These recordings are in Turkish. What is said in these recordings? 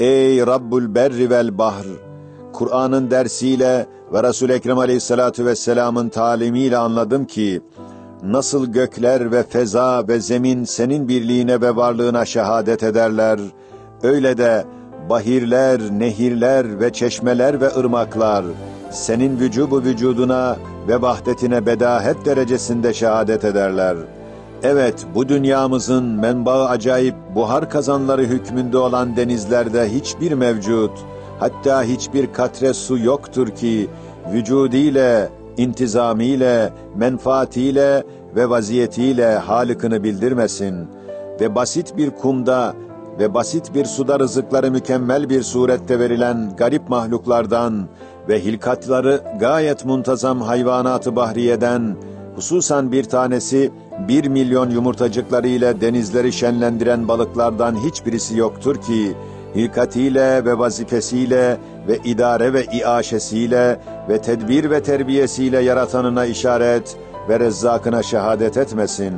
Ey Rabbul Berri vel Bahr! Kur'an'ın dersiyle ve Resul Ekrem Aleyhissalatu vesselam'ın talimiyle anladım ki nasıl gökler ve feza ve zemin senin birliğine ve varlığına şehadet ederler, öyle de bahirler, nehirler ve çeşmeler ve ırmaklar senin vücubu vücuduna ve vahdetine bedahet derecesinde şehadet ederler. Evet, bu dünyamızın menbaı acayip buhar kazanları hükmünde olan denizlerde hiçbir mevcut, hatta hiçbir katre su yoktur ki, vücudiyle, intizamiyle, menfaatiyle ve vaziyetiyle halikini bildirmesin ve basit bir kumda ve basit bir suda rızıkları mükemmel bir surette verilen garip mahluklardan ve hilkatları gayet muntazam hayvanatı bahriyeden, hususan bir tanesi bir milyon yumurtacıkları ile denizleri şenlendiren balıklardan hiçbirisi yoktur ki, hilkatiyle ve vazifesiyle ve idare ve iaşesiyle ve tedbir ve terbiyesiyle yaratanına işaret ve rezzakına şehadet etmesin.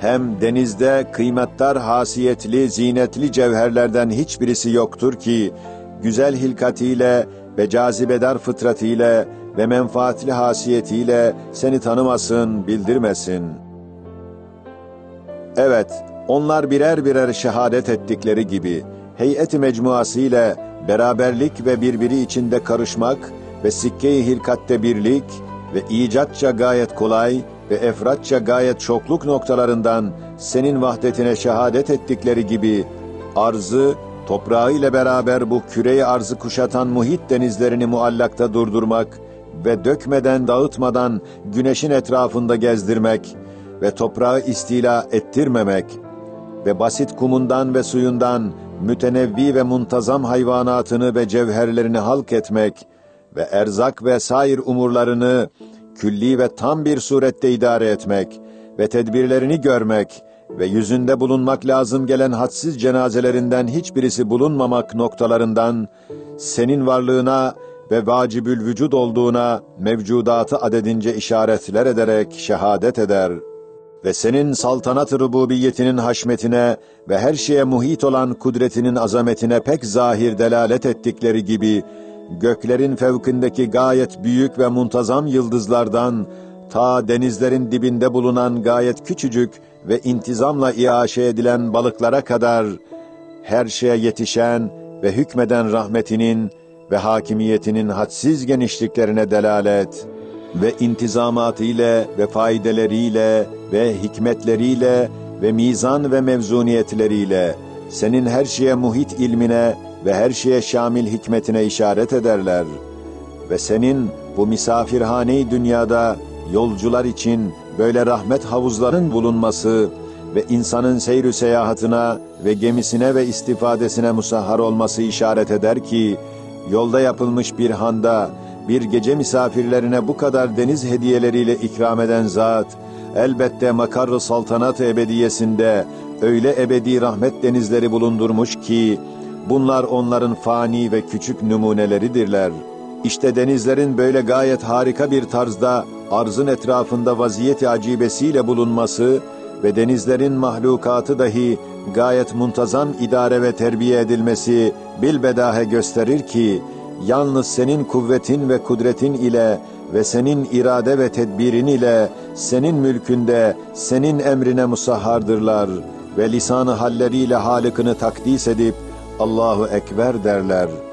Hem denizde kıymettar hasiyetli, zinetli cevherlerden hiçbirisi yoktur ki, güzel hilkatiyle ve cazibedar fıtratıyla ve menfaatli hasiyetiyle seni tanımasın, bildirmesin. Evet, onlar birer birer şehadet ettikleri gibi, heyet-i mecmuası ile beraberlik ve birbiri içinde karışmak ve sikke-i hilkatte birlik ve icatça gayet kolay ve efratça gayet çokluk noktalarından senin vahdetine şehadet ettikleri gibi arzı toprağı ile beraber bu küreyi arzı kuşatan muhit denizlerini muallakta durdurmak ve dökmeden dağıtmadan güneşin etrafında gezdirmek ve toprağı istila ettirmemek ve basit kumundan ve suyundan mütenevvi ve muntazam hayvanatını ve cevherlerini halk etmek ve erzak ve sair umurlarını külli ve tam bir surette idare etmek ve tedbirlerini görmek ve yüzünde bulunmak lazım gelen hadsiz cenazelerinden hiçbirisi bulunmamak noktalarından senin varlığına ve vacibül vücud olduğuna mevcudatı adedince işaretler ederek şehadet eder ve senin saltanat-ı rububiyetinin haşmetine ve her şeye muhit olan kudretinin azametine pek zahir delalet ettikleri gibi göklerin fevkindeki gayet büyük ve muntazam yıldızlardan ta denizlerin dibinde bulunan gayet küçücük ve intizamla iaşe edilen balıklara kadar her şeye yetişen ve hükmeden rahmetinin ve hakimiyetinin hadsiz genişliklerine delalet ve intizamatı ile ve faydeleriyle ve hikmetleriyle ve mizan ve mevzuniyetleriyle senin her şeye muhit ilmine ve her şeye şamil hikmetine işaret ederler. Ve senin bu misafirhane dünyada yolcular için böyle rahmet havuzların bulunması ve insanın seyr seyahatına ve gemisine ve istifadesine musahhar olması işaret eder ki, yolda yapılmış bir handa, bir gece misafirlerine bu kadar deniz hediyeleriyle ikram eden zat, elbette makarr saltanat ebediyesinde öyle ebedi rahmet denizleri bulundurmuş ki, bunlar onların fani ve küçük numuneleridirler. İşte denizlerin böyle gayet harika bir tarzda arzın etrafında vaziyeti acibesiyle bulunması ve denizlerin mahlukatı dahi gayet muntazam idare ve terbiye edilmesi bilbedahe gösterir ki, yalnız senin kuvvetin ve kudretin ile ve senin irade ve tedbirin ile senin mülkünde senin emrine musahhardırlar ve lisanı halleriyle halikini takdis edip Allahu Ekber derler.''